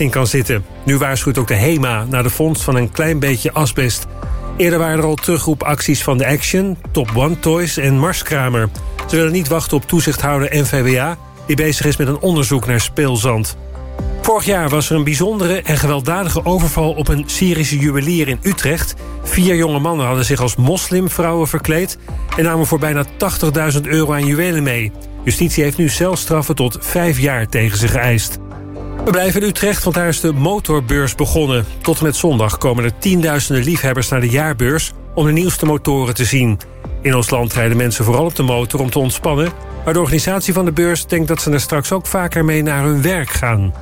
in kan zitten. Nu waarschuwt ook de HEMA naar de vondst van een klein beetje asbest. Eerder waren er al terugroepacties van de Action, Top One Toys en Marskramer. Ze willen niet wachten op toezichthouder NVWA... die bezig is met een onderzoek naar speelzand. Vorig jaar was er een bijzondere en gewelddadige overval... op een Syrische juwelier in Utrecht. Vier jonge mannen hadden zich als moslimvrouwen verkleed... en namen voor bijna 80.000 euro aan juwelen mee. Justitie heeft nu celstraffen tot vijf jaar tegen ze geëist. We blijven in Utrecht, want daar is de motorbeurs begonnen. Tot en met zondag komen er tienduizenden liefhebbers naar de jaarbeurs... om de nieuwste motoren te zien. In ons land rijden mensen vooral op de motor om te ontspannen... maar de organisatie van de beurs denkt dat ze er straks ook vaker mee naar hun werk gaan.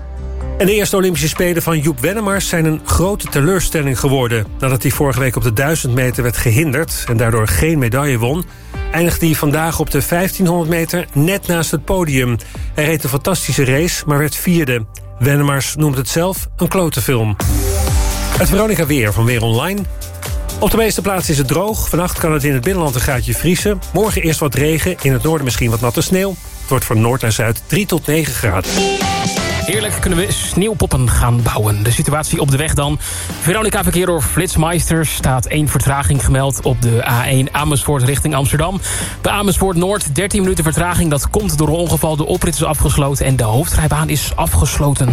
En de eerste Olympische Spelen van Joep Wennemars zijn een grote teleurstelling geworden. Nadat hij vorige week op de 1000 meter werd gehinderd... en daardoor geen medaille won... eindigde hij vandaag op de 1500 meter net naast het podium. Hij reed een fantastische race, maar werd vierde. Wennemars noemt het zelf een klote film. Het Veronica Weer van Weer Online. Op de meeste plaatsen is het droog. Vannacht kan het in het binnenland een gaatje vriezen. Morgen eerst wat regen, in het noorden misschien wat natte sneeuw. Het wordt van noord naar zuid 3 tot 9 graden. Heerlijk kunnen we sneeuwpoppen gaan bouwen. De situatie op de weg dan. Veronica Verkeer door Flitsmeister staat één vertraging gemeld... op de A1 Amersfoort richting Amsterdam. Bij Amersfoort Noord 13 minuten vertraging. Dat komt door een ongeval. De oprit is afgesloten en de hoofdrijbaan is afgesloten.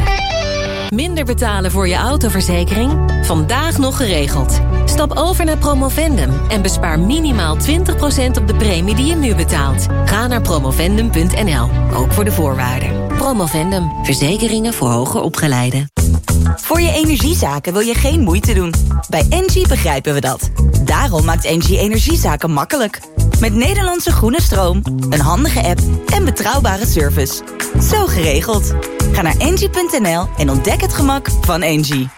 Minder betalen voor je autoverzekering? Vandaag nog geregeld. Stap over naar Promovendum en bespaar minimaal 20% op de premie die je nu betaalt. Ga naar promovendum.nl, ook voor de voorwaarden. Promovendum, verzekeringen voor hoger opgeleiden. Voor je energiezaken wil je geen moeite doen. Bij Engie begrijpen we dat. Daarom maakt Engie energiezaken makkelijk. Met Nederlandse groene stroom, een handige app en betrouwbare service. Zo geregeld. Ga naar engie.nl en ontdek het gemak van Engie.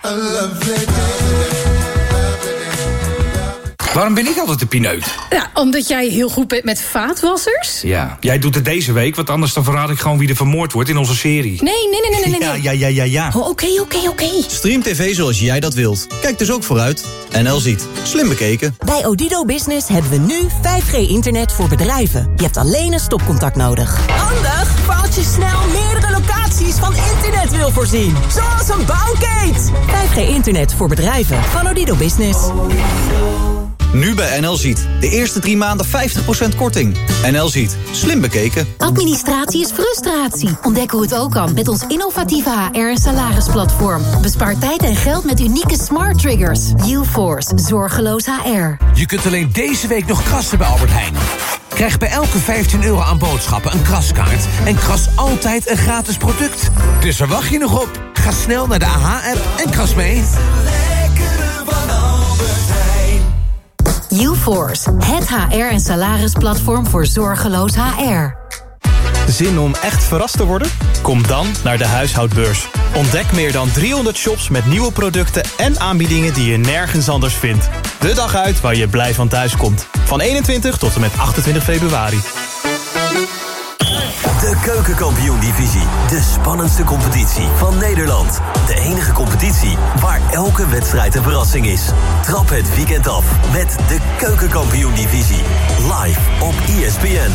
Waarom ben ik altijd de pineut? Ja, omdat jij heel goed bent met vaatwassers. Ja, jij doet het deze week, want anders dan verraad ik gewoon wie er vermoord wordt in onze serie. Nee, nee, nee, nee, nee. nee. Ja, ja, ja, ja, ja. Oh, Oké, oké, oké. Stream TV zoals jij dat wilt. Kijk dus ook vooruit. NL ziet. Slim bekeken. Bij Odido Business hebben we nu 5G-internet voor bedrijven. Je hebt alleen een stopcontact nodig. Handig, voor als je snel meerdere van internet wil voorzien. Zoals een bouwkate. 5G-internet voor bedrijven van Odido Business. Nu bij NL Ziet. De eerste drie maanden 50% korting. NL Ziet. Slim bekeken. Administratie is frustratie. Ontdek hoe het ook kan met ons innovatieve HR- en salarisplatform. Bespaar tijd en geld met unieke smart triggers. UForce. Zorgeloos HR. Je kunt alleen deze week nog krassen bij Albert Heijn. Krijg bij elke 15 euro aan boodschappen een kraskaart... en kras altijd een gratis product. Dus waar wacht je nog op? Ga snel naar de AH-app en kras mee. UForce. Het HR- en salarisplatform voor zorgeloos HR. Zin om echt verrast te worden? Kom dan naar de huishoudbeurs. Ontdek meer dan 300 shops met nieuwe producten en aanbiedingen die je nergens anders vindt. De dag uit waar je blij van thuis komt. Van 21 tot en met 28 februari. De Keukenkampioen-divisie. De spannendste competitie van Nederland. De enige competitie waar elke wedstrijd een verrassing is. Trap het weekend af met de Keukenkampioen-divisie. Live op ESPN.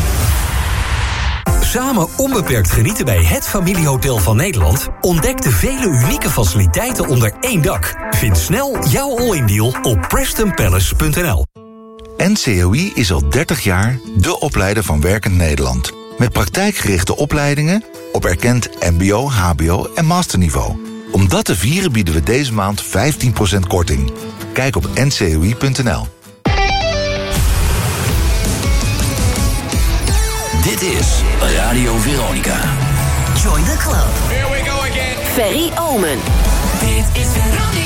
Samen onbeperkt genieten bij het familiehotel van Nederland? Ontdek de vele unieke faciliteiten onder één dak. Vind snel jouw all-in deal op PrestonPalace.nl. NCOI is al 30 jaar de opleider van Werkend Nederland. Met praktijkgerichte opleidingen op erkend mbo, hbo en masterniveau. Om dat te vieren bieden we deze maand 15% korting. Kijk op ncoi.nl. Dit is Radio Veronica. Join the club. Here we go again. Ferry Omen. Dit is Veronica.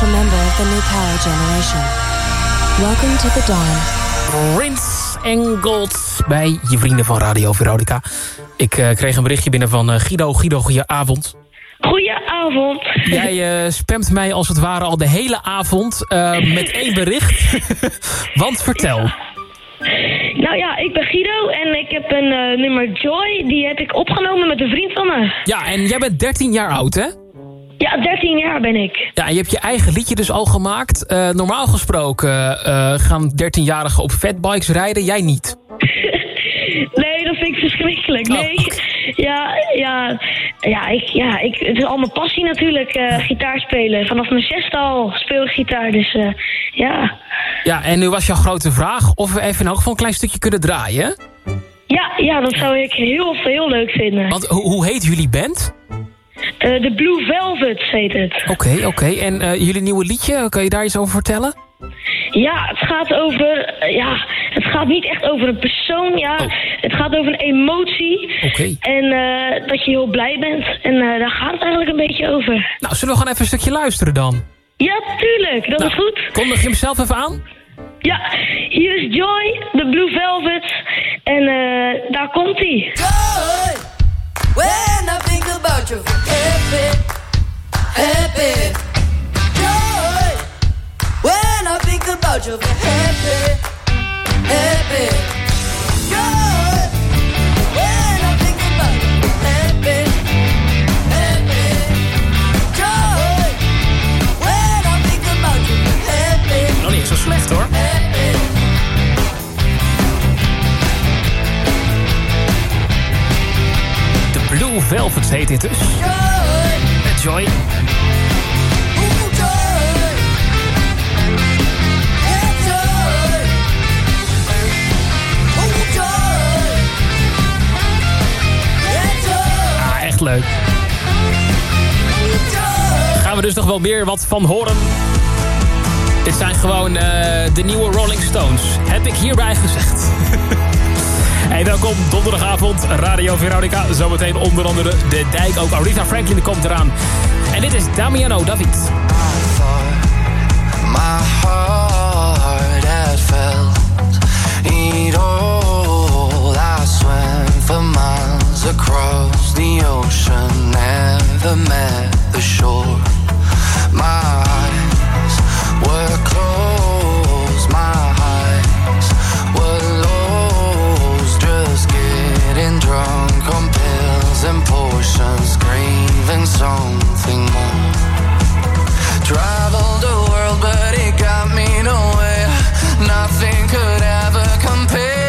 Official member of the new power generation. Welcome to the dawn. Rinse en Gold bij je vrienden van Radio Veronica. Ik eh, kreeg een berichtje binnen van eh, Guido. Guido, goeie avond. Goedenavond. Jij eh, spamt mij als het ware al de hele avond eh, met één bericht. Want vertel. Nou ja, ik ben Guido en ik heb een eh, nummer Joy. Die heb ik opgenomen met een vriend van me. Ja, en jij bent 13 jaar oud, hè? Ja, 13 jaar ben ik. Ja, je hebt je eigen liedje dus al gemaakt. Eh, normaal gesproken eh, gaan 13-jarigen op fatbikes rijden, jij niet. Nee, dat vind ik verschrikkelijk. Nee. Ja, ja, ja, ik, ja ik, het is al mijn passie natuurlijk, eh, gitaar spelen. Vanaf mijn zesde al speel ik gitaar, dus ja. Ja, en nu was jouw grote vraag of we even in elk geval een klein stukje kunnen draaien. Ja, ja, dat zou ik heel, heel leuk vinden. Want ho- hoe heet jullie band? Eh, de Blue Velvet heet het. Oké, oké. En eh, jullie nieuwe liedje, kan je daar iets over vertellen? Ja, het gaat over. eh, ja, het gaat niet echt over een persoon. Ja, het gaat over een emotie. Oké. En eh, dat je heel blij bent. En eh, daar gaat het eigenlijk een beetje over. Nou, zullen we gewoon even een stukje luisteren dan? Ja, tuurlijk. Dat is goed. Kondig je hem zelf even aan? Ja, hier is Joy, de Blue Velvet. En eh, daar komt hij. When I think about you, happy, happy, joy. When I think about you, happy, happy, Velvet heet dit dus. Met Joy. Ah, echt leuk. Gaan we dus nog wel meer wat van horen. Dit zijn gewoon eh, de nieuwe Rolling Stones. Heb ik hierbij gezegd. Hey, welkom donderdagavond, Radio Veronica. Zometeen onder andere De Dijk, ook Aretha Franklin komt eraan. En dit is Damiano David. Across the ocean, the shore. My eyes were and potions, craving something more. Traveled the world, but it got me nowhere. Nothing could ever compare.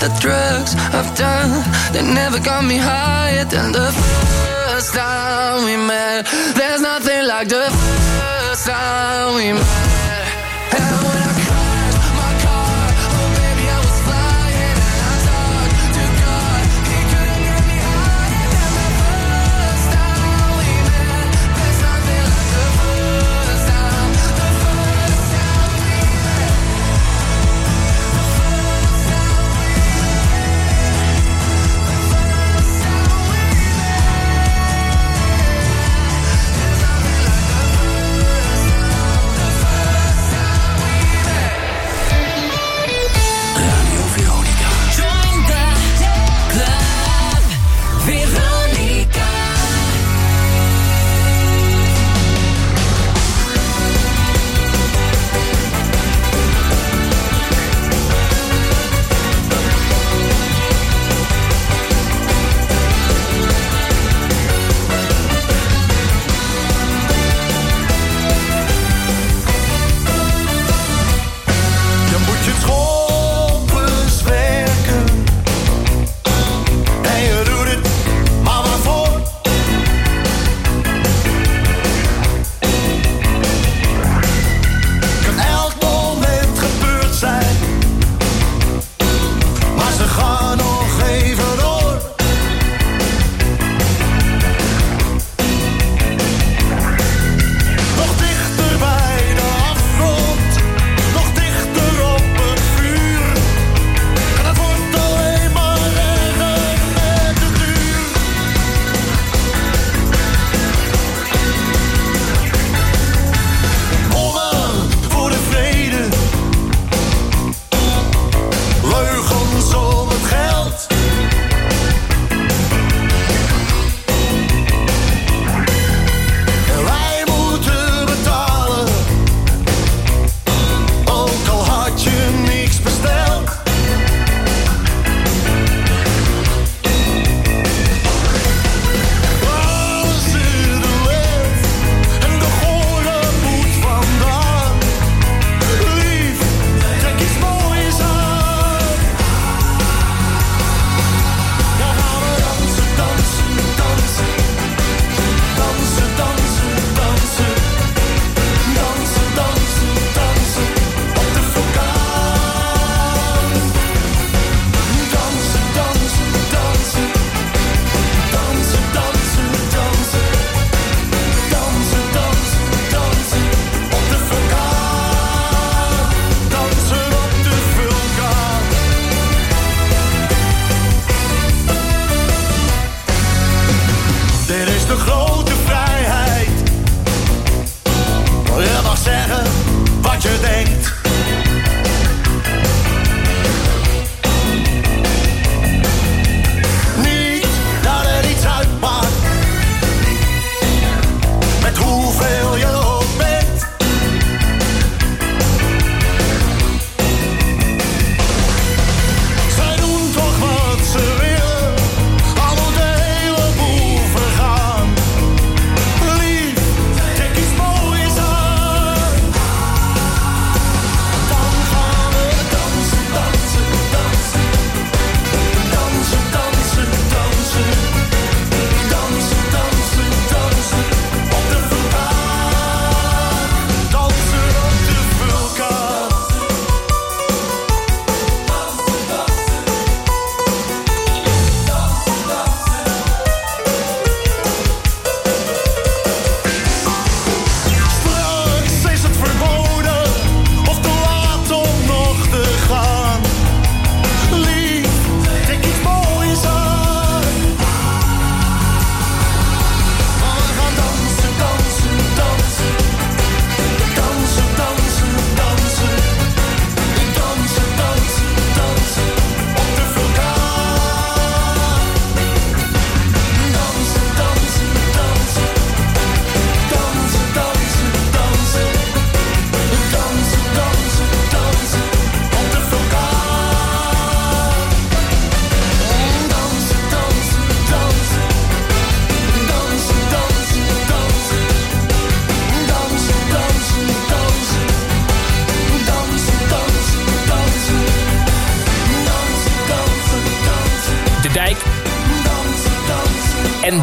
The drugs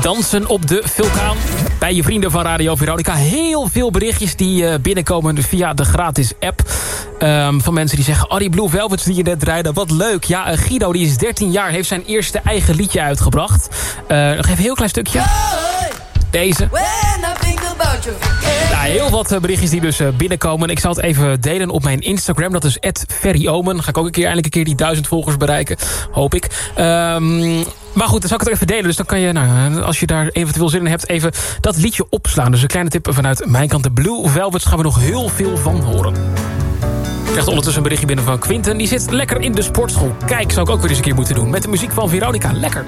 Dansen op de vulkaan. Bij je vrienden van Radio Veronica. Heel veel berichtjes die eh, binnenkomen via de gratis app. Ehm, van mensen die zeggen... Oh, die Blue Velvets die je net rijden, wat leuk. Ja, eh, Guido, die is 13 jaar, heeft zijn eerste eigen liedje uitgebracht. Eh, nog even een heel klein stukje. Deze. Nou, heel wat eh, berichtjes die dus eh, binnenkomen. Ik zal het even delen op mijn Instagram. Dat is @ferryomen. Ga ik ook een keer, eindelijk een keer die duizend volgers bereiken. Hoop ik. Ehm, maar goed, dan zal ik het even delen. Dus dan kan je, nou, als je daar eventueel zin in hebt... even dat liedje opslaan. Dus een kleine tip vanuit mijn kant. De Blue Velvets gaan we nog heel veel van horen. Ik krijg ondertussen een berichtje binnen van Quinten. Die zit lekker in de sportschool. Kijk, zou ik ook weer eens een keer moeten doen. Met de muziek van Veronica. Lekker.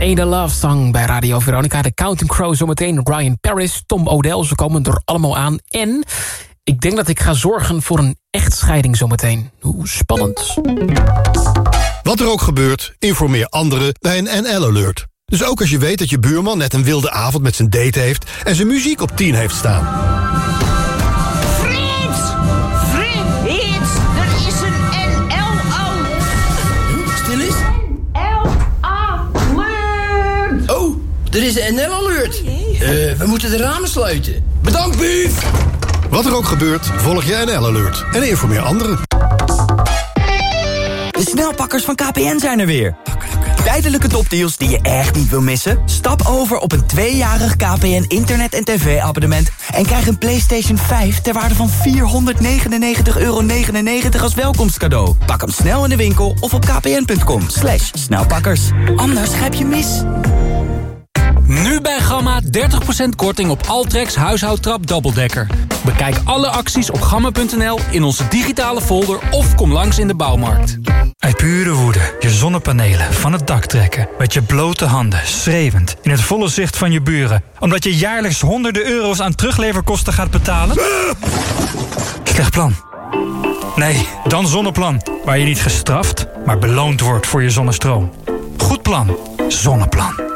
A Love Song bij Radio Veronica. De Counting Crow zometeen, Ryan Paris, Tom O'Dell. Ze komen er allemaal aan. En ik denk dat ik ga zorgen voor een echtscheiding zometeen. Hoe spannend. Wat er ook gebeurt, informeer anderen bij een NL-alert. Dus ook als je weet dat je buurman net een wilde avond met zijn date heeft... en zijn muziek op 10 heeft staan. Er is een NL-alert. Eh, we moeten de ramen sluiten. Bedankt, Bief. Wat er ook gebeurt, volg je NL-alert. En informeer anderen. De snelpakkers van KPN zijn er weer. Tijdelijke topdeals die je echt niet wil missen? Stap over op een tweejarig KPN internet- en tv-abonnement... en krijg een PlayStation 5 ter waarde van 499,99 euro als welkomstcadeau. Pak hem snel in de winkel of op kpn.com. Slash snelpakkers. Anders grijp je mis. Nu bij Gamma 30% korting op Altrex huishoudtrap dubbeldekker. Bekijk alle acties op gamma.nl in onze digitale folder of kom langs in de bouwmarkt. Uit pure woede je zonnepanelen van het dak trekken. Met je blote handen, schreeuwend, in het volle zicht van je buren. Omdat je jaarlijks honderden euro's aan terugleverkosten gaat betalen? Slecht plan. Nee, dan Zonneplan. Waar je niet gestraft, maar beloond wordt voor je zonnestroom. Goed plan. Zonneplan.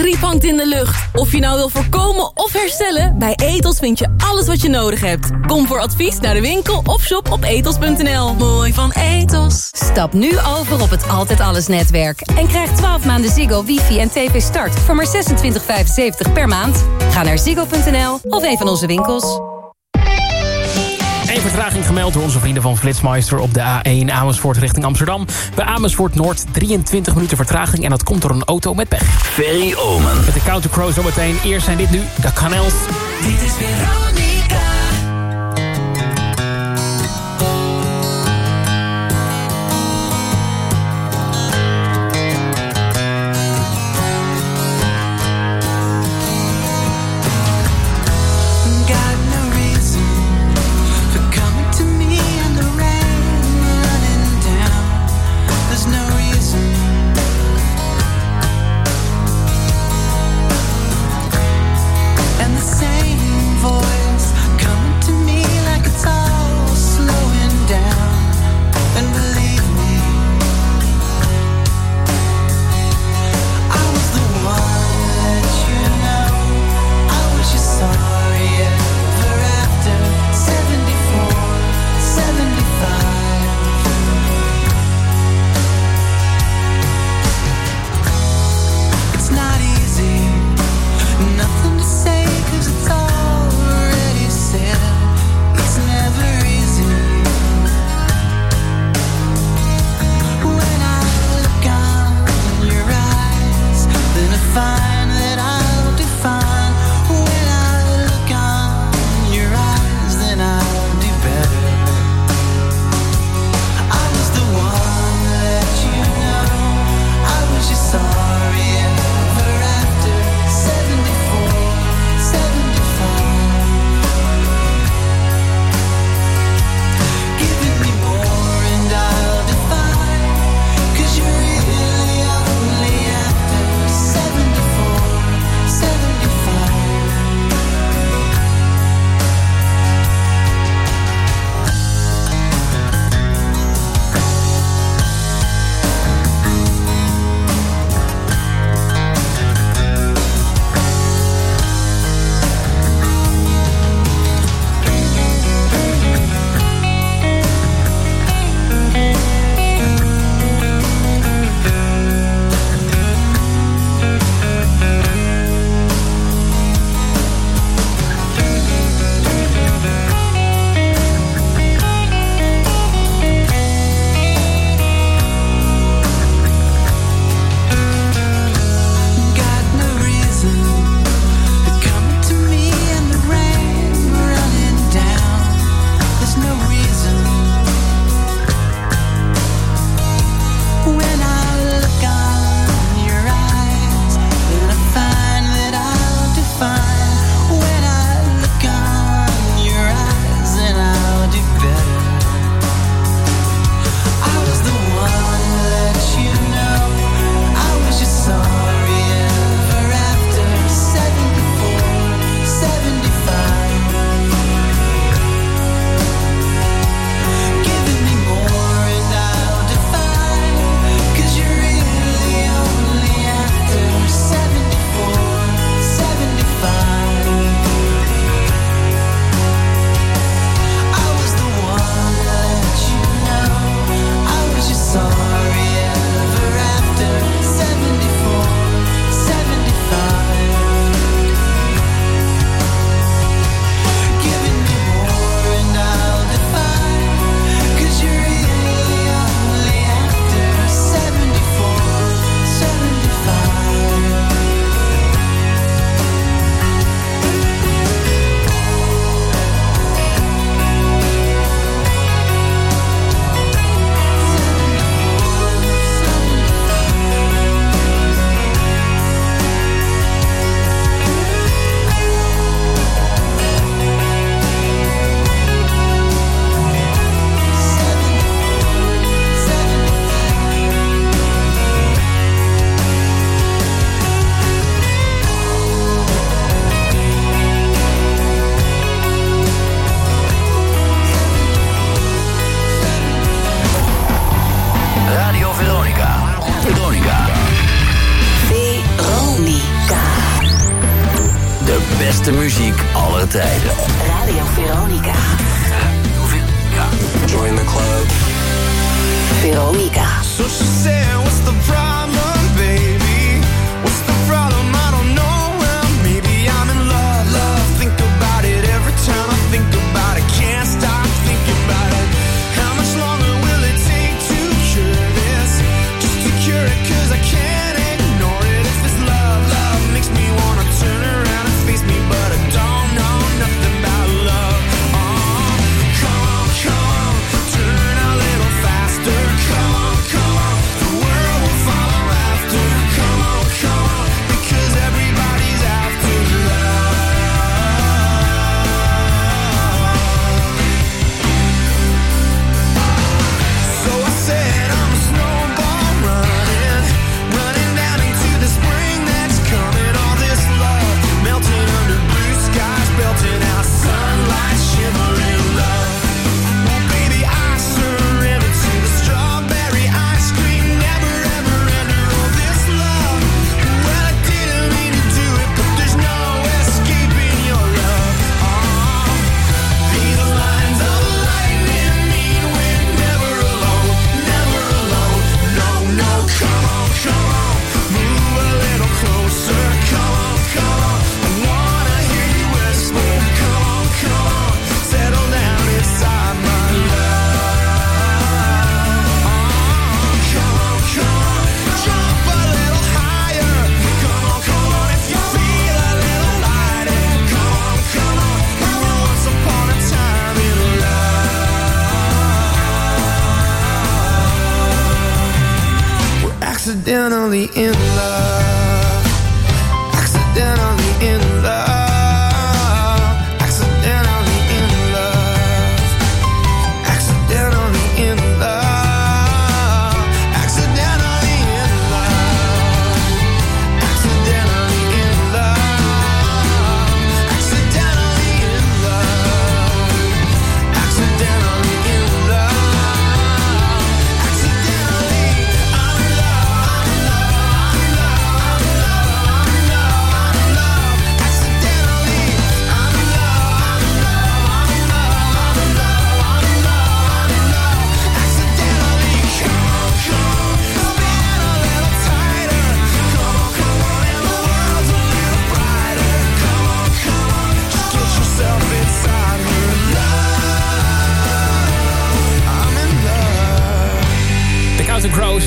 Griep hangt in de lucht. Of je nou wil voorkomen of herstellen, bij Etos vind je alles wat je nodig hebt. Kom voor advies naar de winkel of shop op etos.nl. Mooi van Etos. Stap nu over op het Altijd Alles netwerk. En krijg 12 maanden Ziggo, wifi en tv start voor maar 26,75 per maand. Ga naar ziggo.nl of een van onze winkels. Eén vertraging gemeld door onze vrienden van Flitsmeister op de A1 Amersfoort richting Amsterdam. Bij Amersfoort Noord 23 minuten vertraging en dat komt door een auto met pech. Ferry Omen. Met de Counter Crow zometeen. Eerst zijn dit nu de Canels. Dit is Veronica.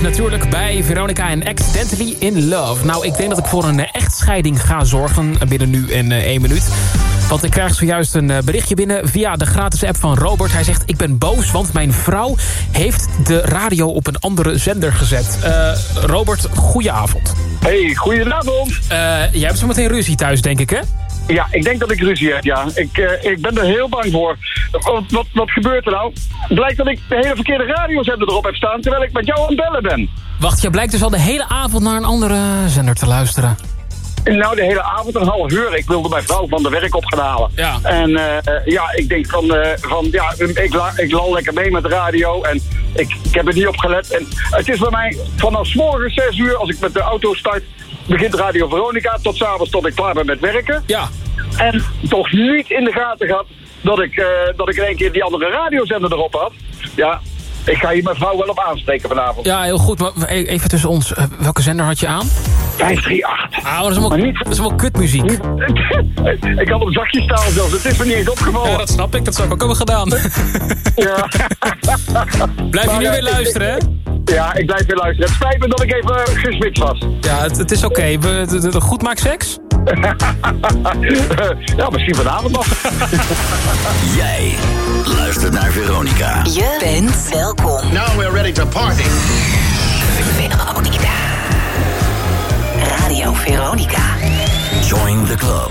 Natuurlijk bij Veronica en Accidentally in Love. Nou, ik denk dat ik voor een eh, echtscheiding ga zorgen binnen nu en eh, één minuut. Want ik krijg zojuist een eh, berichtje binnen via de gratis app van Robert. Hij zegt, ik ben boos, want mijn vrouw heeft de radio op een andere zender gezet. Eh, Robert, goedenavond. Hey, goedenavond. jij hebt zo meteen ruzie thuis, denk ik, hè? Ja, ik denk dat ik ruzie heb, ja. Ik, eh, ik ben er heel bang voor. Wat, wat, wat gebeurt er nou? Blijkt dat ik de hele verkeerde radiozender erop heb staan... terwijl ik met jou aan het bellen ben. Wacht, jij blijkt dus al de hele avond naar een andere zender te luisteren. Nou, de hele avond een half uur. Ik wilde mijn vrouw van de werk op gaan halen. Ja. En eh, ja, ik denk van, eh, van ja, ik, la, ik lal lekker mee met de radio. En ik, ik heb er niet op gelet. En het is bij mij vanaf 's morgens 6 uur, als ik met de auto start... begint Radio Veronica tot s'avonds tot ik klaar ben met werken. Ja. En toch niet in de gaten gehad dat ik, eh, dat ik in één keer die andere radiozender erop had. Ja, ik ga hier mijn vrouw wel op aanspreken vanavond. Ja, heel goed. Maar e- even tussen ons. eh, welke zender had je aan? 538. Ah, dat is allemaal, dat is allemaal kutmuziek. ik had op zakje staan zelfs. Het is me niet eens opgevallen. Ja, dat snap ik. Dat zou ik ook hebben gedaan. Ja. Blijf je nu weer luisteren, hè? Ja, ik blijf weer luisteren. Het spijt me dat ik even geswitcht was. Ja, het, het is oké. We- de- de- de Goed maakt seks? ja, misschien vanavond nog. Jij luistert naar Veronica. Je bent welkom. Now we're ready to party. Veronica. Radio Veronica. Join the club.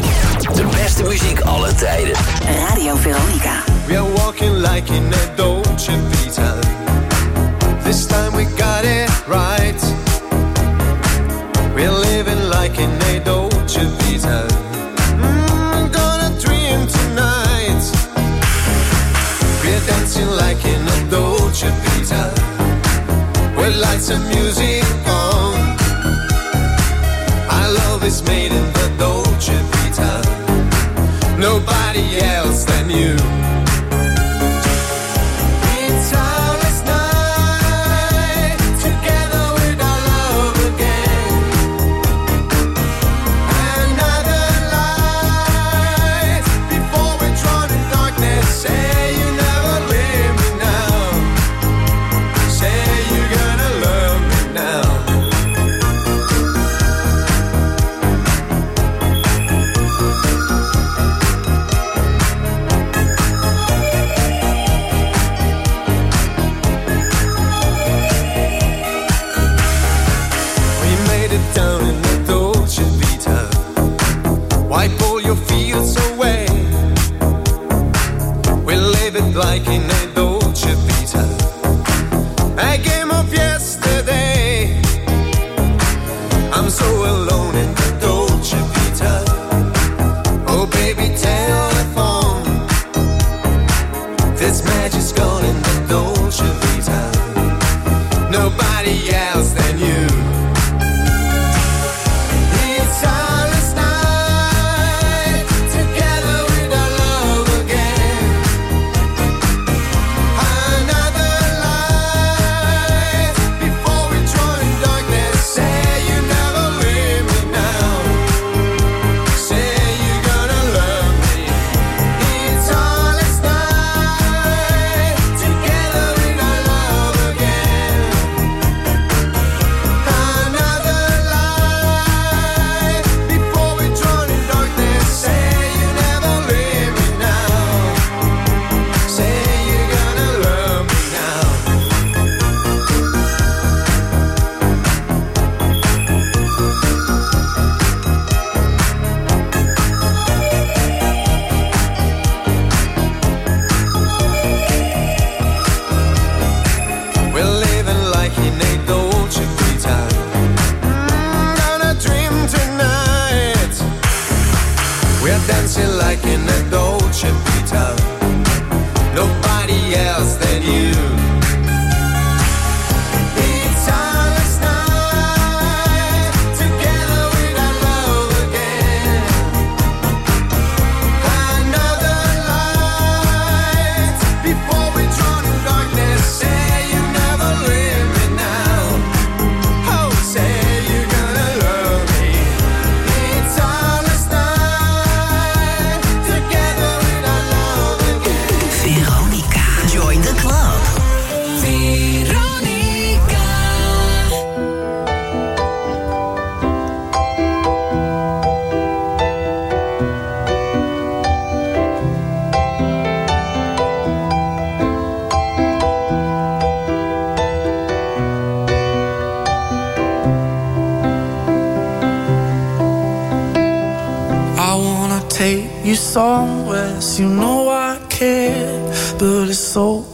De beste muziek aller tijden. Radio Veronica. We are walking like in a Lights music on. Our love is made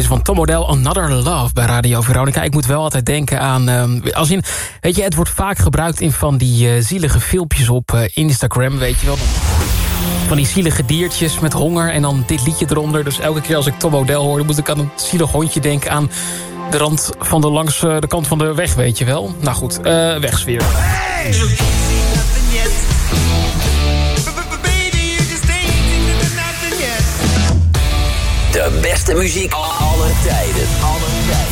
Deze van Tom Odell, Another Love bij Radio Veronica. Ik moet wel altijd denken aan... ehm, als in, weet je, het wordt vaak gebruikt in van die eh, zielige filmpjes op eh, Instagram, weet je wel. Van die zielige diertjes met honger en dan dit liedje eronder. Dus elke keer als ik Tom Odell hoor, moet ik aan een zielig hondje denken... aan de rand van de langs eh, de kant van de weg, weet je wel. Nou goed, eh wegsfeer. De beste muziek aller tijden. Aller tijden.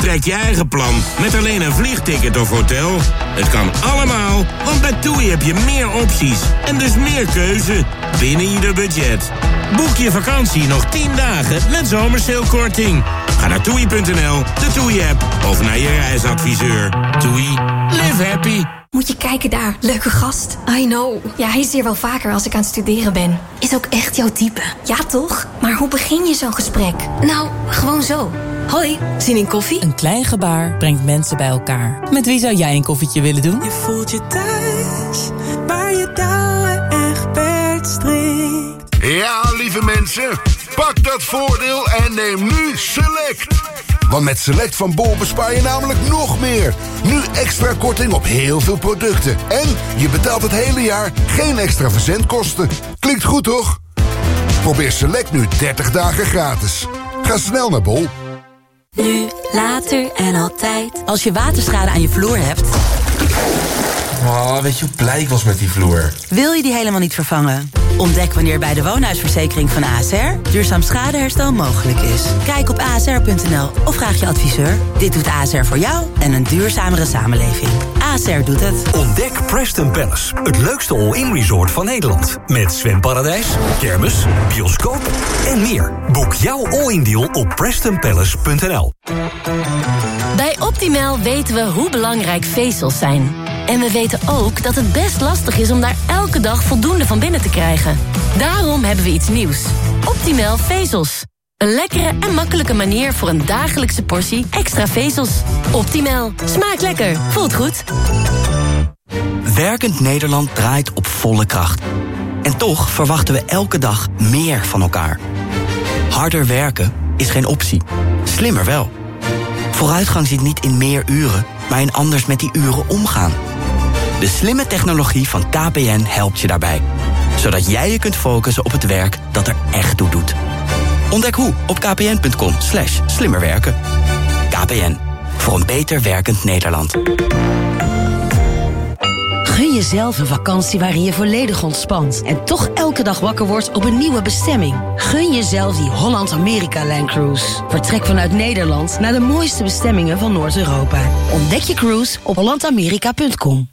Of je trekt je eigen plan met alleen een vliegticket of hotel? Het kan allemaal, want bij TUI heb je meer opties en dus meer keuze binnen ieder budget. Boek je vakantie nog 10 dagen met zomersalekorting. Ga naar toei.nl, de TUI-app of naar je reisadviseur. TUI, live happy. Moet je kijken daar, leuke gast. I know. Ja, hij is hier wel vaker als ik aan het studeren ben. Is ook echt jouw type. Ja, toch? Maar hoe begin je zo'n gesprek? Nou, gewoon zo. Hoi, zin in koffie? Een klein gebaar brengt mensen bij elkaar. Met wie zou jij een koffietje willen doen? Je voelt je thuis, waar je touwen echt strikt. Ja, lieve mensen, pak dat voordeel en neem nu Select. Want met Select van Bol bespaar je namelijk nog meer. Nu extra korting op heel veel producten. En je betaalt het hele jaar geen extra verzendkosten. Klinkt goed, toch? Probeer Select nu 30 dagen gratis. Ga snel naar Bol. Nu, later en altijd. Als je waterschade aan je vloer hebt... Oh, weet je hoe blij ik was met die vloer? Wil je die helemaal niet vervangen? Ontdek wanneer bij de woonhuisverzekering van ASR duurzaam schadeherstel mogelijk is. Kijk op asr.nl of vraag je adviseur. Dit doet ASR voor jou en een duurzamere samenleving. ASR doet het. Ontdek Preston Palace, het leukste all-in resort van Nederland. Met zwemparadijs, kermis, bioscoop en meer. Boek jouw all-in deal op prestonpalace.nl. Bij Optimal weten we hoe belangrijk vezels zijn. En we weten ook dat het best lastig is om daar elke dag voldoende van binnen te krijgen. Daarom hebben we iets nieuws. Optimal vezels. Een lekkere en makkelijke manier voor een dagelijkse portie extra vezels. Optimal. Smaakt lekker. Voelt goed. Werkend Nederland draait op volle kracht. En toch verwachten we elke dag meer van elkaar. Harder werken is geen optie. Slimmer wel. Vooruitgang zit niet in meer uren, maar in anders met die uren omgaan. De slimme technologie van KPN helpt je daarbij. Zodat jij je kunt focussen op het werk dat er echt toe doet. Ontdek hoe op kpn.com slimmerwerken. KPN, voor een beter werkend Nederland. Gun jezelf een vakantie waarin je volledig ontspant en toch elke dag wakker wordt op een nieuwe bestemming. Gun jezelf die Holland-Amerika-Line Cruise. Vertrek vanuit Nederland naar de mooiste bestemmingen van Noord-Europa. Ontdek je cruise op hollandamerika.com.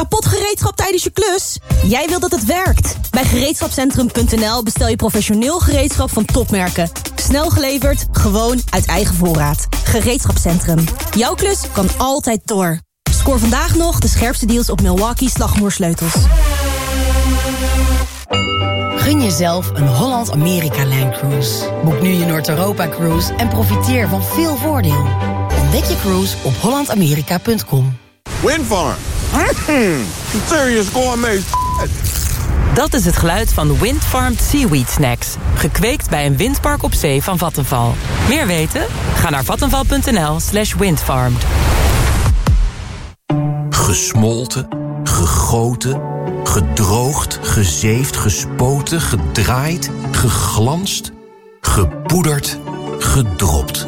Kapot gereedschap tijdens je klus? Jij wilt dat het werkt. Bij gereedschapcentrum.nl bestel je professioneel gereedschap van topmerken. Snel geleverd, gewoon uit eigen voorraad. Gereedschapscentrum. Jouw klus kan altijd door. Scoor vandaag nog de scherpste deals op Milwaukee slagmoersleutels. Gun jezelf een Holland-Amerika-lijn cruise. Boek nu je Noord-Europa-cruise en profiteer van veel voordeel. Ontdek je cruise op hollandamerika.com. Windfarm. Mm, serious gourmet. Dat is het geluid van Windfarmed Seaweed Snacks. Gekweekt bij een windpark op zee van Vattenval. Meer weten? Ga naar vattenval.nl slash windfarmed. Gesmolten, gegoten, gedroogd, gezeefd, gespoten, gedraaid, geglanst, gepoederd, gedropt.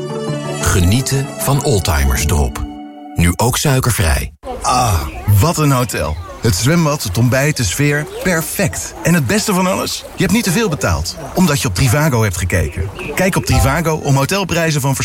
Genieten van Oldtimers Drop. Nu ook suikervrij. Ah, wat een hotel. Het zwembad, het ontbijt, de sfeer, perfect. En het beste van alles? Je hebt niet te veel betaald, omdat je op Trivago hebt gekeken. Kijk op Trivago om hotelprijzen van verschillende